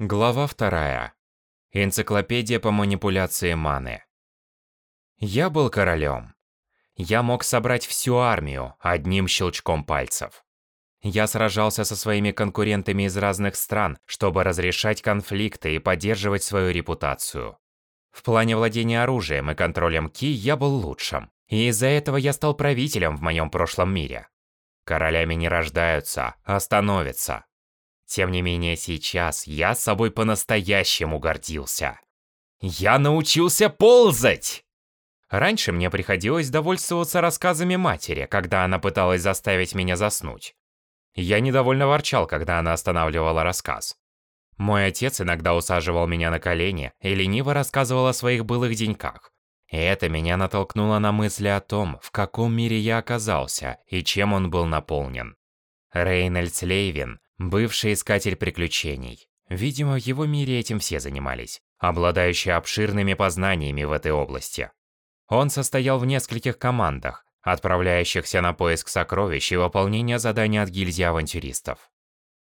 Глава вторая. Энциклопедия по манипуляции маны. Я был королем. Я мог собрать всю армию одним щелчком пальцев. Я сражался со своими конкурентами из разных стран, чтобы разрешать конфликты и поддерживать свою репутацию. В плане владения оружием и контролем Ки я был лучшим, и из-за этого я стал правителем в моем прошлом мире. Королями не рождаются, а становятся. Тем не менее, сейчас я собой по-настоящему гордился. Я научился ползать! Раньше мне приходилось довольствоваться рассказами матери, когда она пыталась заставить меня заснуть. Я недовольно ворчал, когда она останавливала рассказ. Мой отец иногда усаживал меня на колени и лениво рассказывал о своих былых деньках. И это меня натолкнуло на мысли о том, в каком мире я оказался и чем он был наполнен. Рейнольдс Лейвин Бывший искатель приключений. Видимо, в его мире этим все занимались, обладающий обширными познаниями в этой области. Он состоял в нескольких командах, отправляющихся на поиск сокровищ и выполнение заданий от гильдии авантюристов.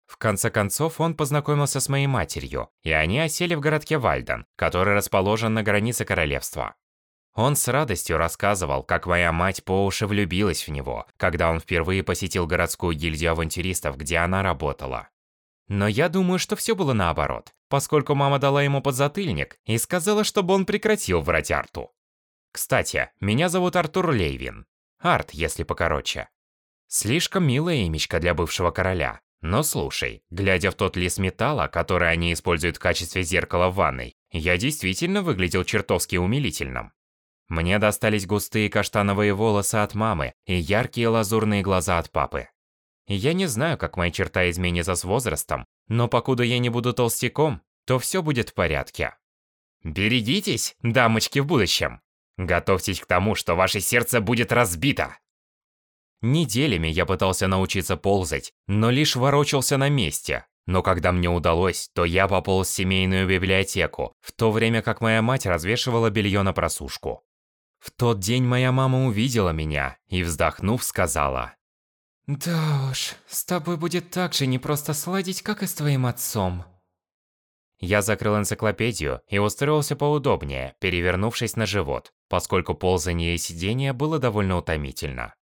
В конце концов, он познакомился с моей матерью, и они осели в городке Вальден, который расположен на границе королевства. Он с радостью рассказывал, как моя мать по уши влюбилась в него, когда он впервые посетил городскую гильдию авантюристов, где она работала. Но я думаю, что все было наоборот, поскольку мама дала ему подзатыльник и сказала, чтобы он прекратил врать Арту. Кстати, меня зовут Артур Лейвин. Арт, если покороче. Слишком милая имечко для бывшего короля. Но слушай, глядя в тот лис металла, который они используют в качестве зеркала в ванной, я действительно выглядел чертовски умилительным. Мне достались густые каштановые волосы от мамы и яркие лазурные глаза от папы. Я не знаю, как моя черта изменится с возрастом, но покуда я не буду толстяком, то все будет в порядке. Берегитесь, дамочки в будущем. Готовьтесь к тому, что ваше сердце будет разбито. Неделями я пытался научиться ползать, но лишь ворочался на месте. Но когда мне удалось, то я пополз в семейную библиотеку, в то время как моя мать развешивала белье на просушку. В тот день моя мама увидела меня и, вздохнув, сказала. «Да уж, с тобой будет так же непросто сладить, как и с твоим отцом». Я закрыл энциклопедию и устроился поудобнее, перевернувшись на живот, поскольку ползание и сидение было довольно утомительно.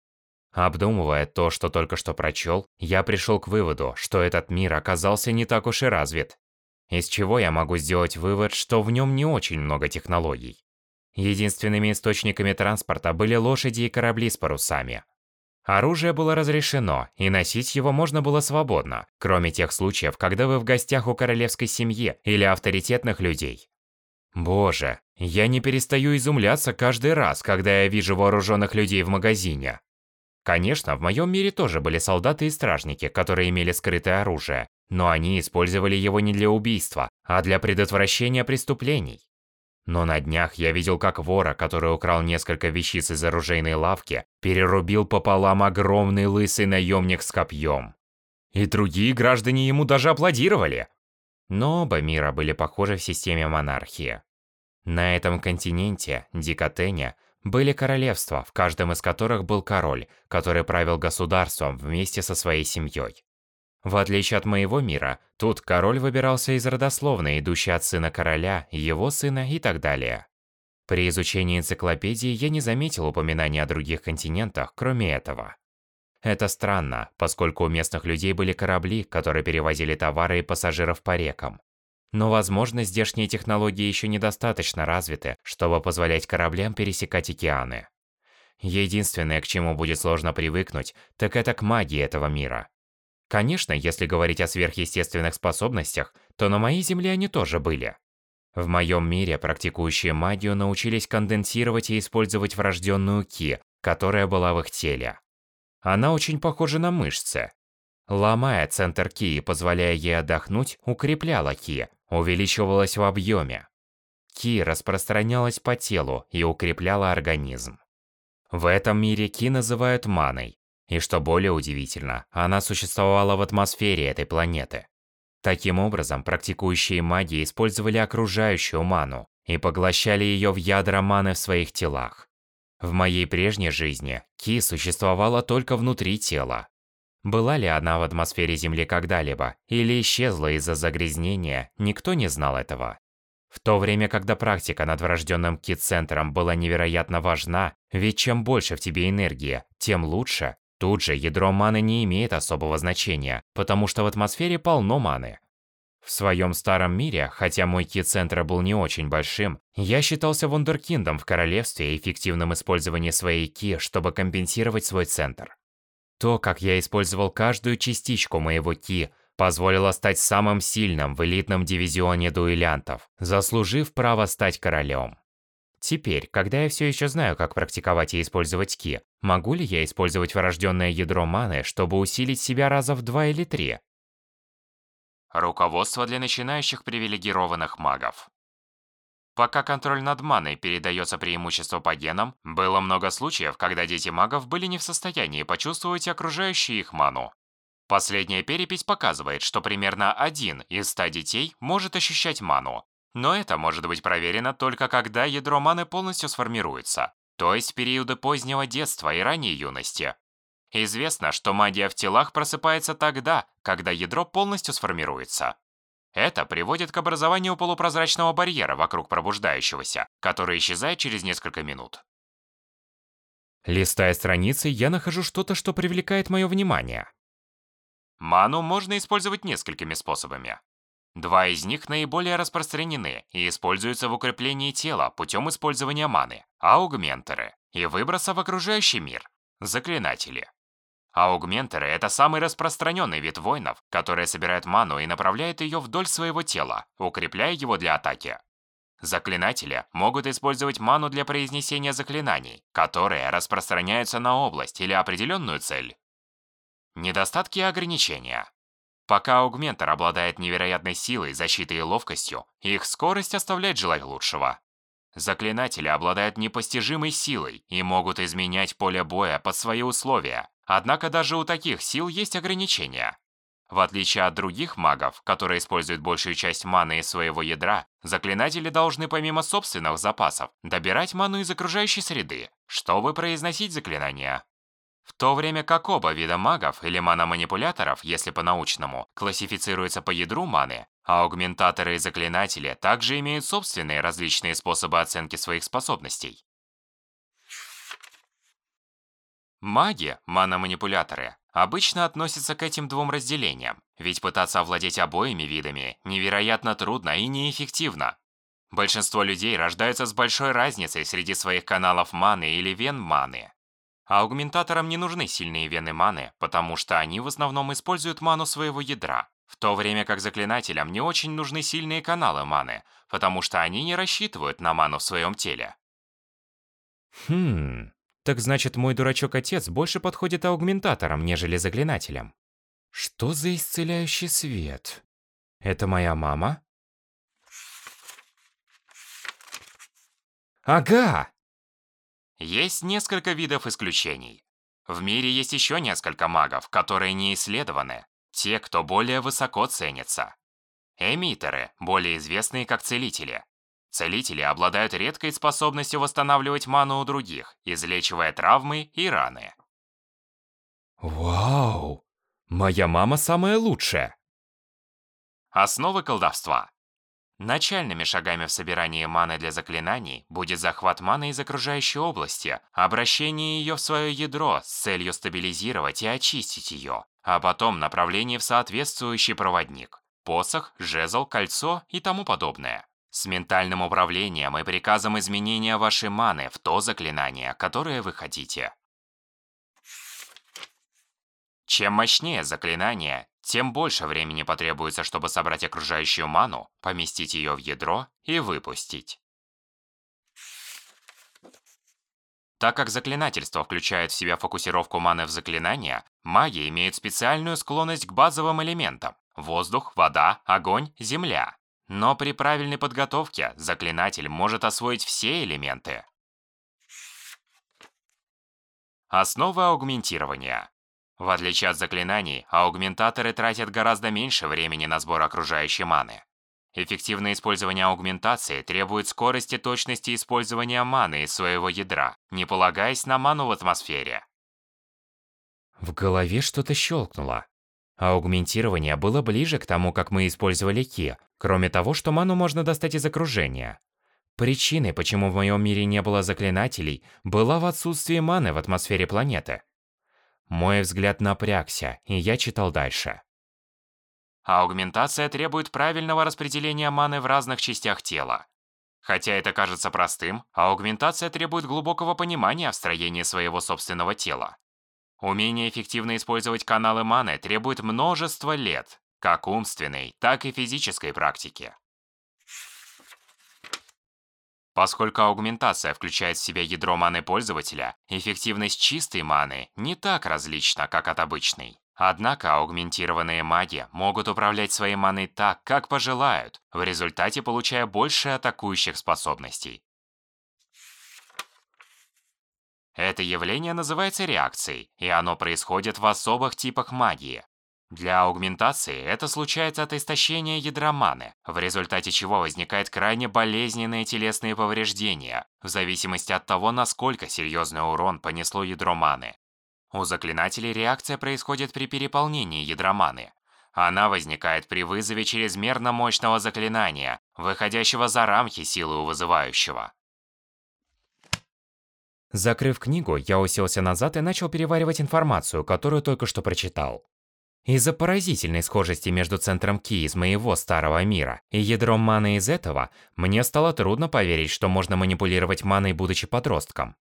Обдумывая то, что только что прочел, я пришел к выводу, что этот мир оказался не так уж и развит. Из чего я могу сделать вывод, что в нем не очень много технологий. Единственными источниками транспорта были лошади и корабли с парусами. Оружие было разрешено, и носить его можно было свободно, кроме тех случаев, когда вы в гостях у королевской семьи или авторитетных людей. Боже, я не перестаю изумляться каждый раз, когда я вижу вооруженных людей в магазине. Конечно, в моем мире тоже были солдаты и стражники, которые имели скрытое оружие, но они использовали его не для убийства, а для предотвращения преступлений. Но на днях я видел, как вора, который украл несколько вещиц из оружейной лавки, перерубил пополам огромный лысый наемник с копьем. И другие граждане ему даже аплодировали. Но оба мира были похожи в системе монархии. На этом континенте, Дикотене, были королевства, в каждом из которых был король, который правил государством вместе со своей семьей. В отличие от моего мира, тут король выбирался из родословной, идущей от сына короля, его сына и так далее. При изучении энциклопедии я не заметил упоминаний о других континентах, кроме этого. Это странно, поскольку у местных людей были корабли, которые перевозили товары и пассажиров по рекам. Но, возможно, здешние технологии еще недостаточно развиты, чтобы позволять кораблям пересекать океаны. Единственное, к чему будет сложно привыкнуть, так это к магии этого мира. Конечно, если говорить о сверхъестественных способностях, то на моей земле они тоже были. В моем мире практикующие магию научились конденсировать и использовать врожденную ки, которая была в их теле. Она очень похожа на мышцы. Ломая центр ки и позволяя ей отдохнуть, укрепляла ки, увеличивалась в объеме. Ки распространялась по телу и укрепляла организм. В этом мире ки называют маной, и что более удивительно, она существовала в атмосфере этой планеты. Таким образом, практикующие маги использовали окружающую ману и поглощали ее в ядра маны в своих телах. В моей прежней жизни Ки существовала только внутри тела. Была ли она в атмосфере Земли когда-либо, или исчезла из-за загрязнения, никто не знал этого. В то время, когда практика над врожденным ки-центром была невероятно важна, ведь чем больше в тебе энергии, тем лучше, тут же ядро маны не имеет особого значения, потому что в атмосфере полно маны. В своем старом мире, хотя мой ки-центр был не очень большим, я считался вундеркиндом в королевстве и эффективном использовании своей ки, чтобы компенсировать свой центр. То, как я использовал каждую частичку моего ки, позволило стать самым сильным в элитном дивизионе дуэлянтов, заслужив право стать королем. Теперь, когда я все еще знаю, как практиковать и использовать ки, могу ли я использовать врожденное ядро маны, чтобы усилить себя раза в два или три? Руководство для начинающих привилегированных магов. Пока контроль над маной передается преимущество по генам, было много случаев, когда дети магов были не в состоянии почувствовать окружающую их ману. Последняя перепись показывает, что примерно один из ста детей может ощущать ману. Но это может быть проверено только когда ядро маны полностью сформируется, то есть в периоды позднего детства и ранней юности. Известно, что магия в телах просыпается тогда, когда ядро полностью сформируется. Это приводит к образованию полупрозрачного барьера вокруг пробуждающегося, который исчезает через несколько минут. Листая страницы, я нахожу что-то, что привлекает мое внимание. Ману можно использовать несколькими способами. Два из них наиболее распространены и используются в укреплении тела путем использования маны – аугментеры, и выброса в окружающий мир – заклинатели. Аугментеры – это самый распространенный вид воинов, которые собирают ману и направляют ее вдоль своего тела, укрепляя его для атаки. Заклинатели могут использовать ману для произнесения заклинаний, которые распространяются на область или определенную цель. Недостатки и ограничения. Пока аугментер обладает невероятной силой, защитой и ловкостью, их скорость оставляет желать лучшего. Заклинатели обладают непостижимой силой и могут изменять поле боя под свои условия, Однако даже у таких сил есть ограничения. В отличие от других магов, которые используют большую часть маны из своего ядра, заклинатели должны помимо собственных запасов добирать ману из окружающей среды, чтобы произносить заклинания. В то время как оба вида магов или маноманипуляторов, если по-научному, классифицируются по ядру маны, а аугментаторы и заклинатели также имеют собственные различные способы оценки своих способностей. Маги, маноманипуляторы, обычно относятся к этим двум разделениям, ведь пытаться овладеть обоими видами невероятно трудно и неэффективно. Большинство людей рождаются с большой разницей среди своих каналов маны или вен маны. Аугментаторам не нужны сильные вены маны, потому что они в основном используют ману своего ядра, в то время как заклинателям не очень нужны сильные каналы маны, потому что они не рассчитывают на ману в своем теле. Хм, так значит, мой дурачок-отец больше подходит аугментаторам, нежели заклинателям. Что за исцеляющий свет? Это моя мама? Ага! Есть несколько видов исключений. В мире есть еще несколько магов, которые не исследованы. Те, кто более высоко ценится. Эмитеры, более известные как целители. Целители обладают редкой способностью восстанавливать ману у других, излечивая травмы и раны. Вау! Моя мама самая лучшая! Основы колдовства. Начальными шагами в собирании маны для заклинаний будет захват маны из окружающей области, обращение ее в свое ядро с целью стабилизировать и очистить ее, а потом направление в соответствующий проводник – посох, жезл, кольцо и тому подобное с ментальным управлением и приказом изменения вашей маны в то заклинание, которое вы хотите. Чем мощнее заклинание, тем больше времени потребуется, чтобы собрать окружающую ману, поместить ее в ядро и выпустить. Так как заклинательство включает в себя фокусировку маны в заклинания, маги имеют специальную склонность к базовым элементам – воздух, вода, огонь, земля. Но при правильной подготовке заклинатель может освоить все элементы. Основа аугментирования. В отличие от заклинаний, аугментаторы тратят гораздо меньше времени на сбор окружающей маны. Эффективное использование аугментации требует скорости и точности использования маны из своего ядра, не полагаясь на ману в атмосфере. В голове что-то щелкнуло. Аугментирование было ближе к тому, как мы использовали ки, кроме того, что ману можно достать из окружения. Причиной, почему в моем мире не было заклинателей, была в отсутствии маны в атмосфере планеты. Мой взгляд напрягся, и я читал дальше. Аугментация требует правильного распределения маны в разных частях тела. Хотя это кажется простым, аугментация требует глубокого понимания в строении своего собственного тела. Умение эффективно использовать каналы маны требует множества лет, как умственной, так и физической практики. Поскольку аугментация включает в себя ядро маны пользователя, эффективность чистой маны не так различна, как от обычной. Однако аугментированные маги могут управлять своей маной так, как пожелают, в результате получая больше атакующих способностей. Это явление называется реакцией, и оно происходит в особых типах магии. Для аугментации это случается от истощения ядра маны, в результате чего возникает крайне болезненные телесные повреждения, в зависимости от того, насколько серьезный урон понесло ядро маны. У заклинателей реакция происходит при переполнении ядра маны. Она возникает при вызове чрезмерно мощного заклинания, выходящего за рамки силы у вызывающего. Закрыв книгу, я уселся назад и начал переваривать информацию, которую только что прочитал. Из-за поразительной схожести между центром Ки из моего старого мира и ядром маны из этого, мне стало трудно поверить, что можно манипулировать маной, будучи подростком.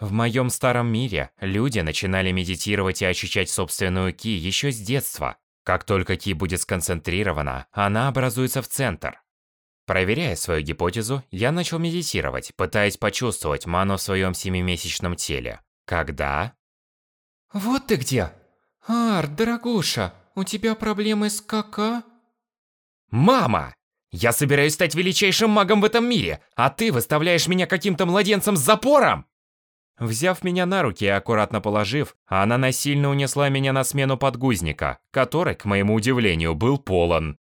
В моем старом мире люди начинали медитировать и ощущать собственную Ки еще с детства. Как только Ки будет сконцентрирована, она образуется в центр. Проверяя свою гипотезу, я начал медитировать, пытаясь почувствовать ману в своем семимесячном теле. Когда... Вот ты где! Арт, дорогуша, у тебя проблемы с кака? Мама! Я собираюсь стать величайшим магом в этом мире, а ты выставляешь меня каким-то младенцем с запором! Взяв меня на руки и аккуратно положив, она насильно унесла меня на смену подгузника, который, к моему удивлению, был полон.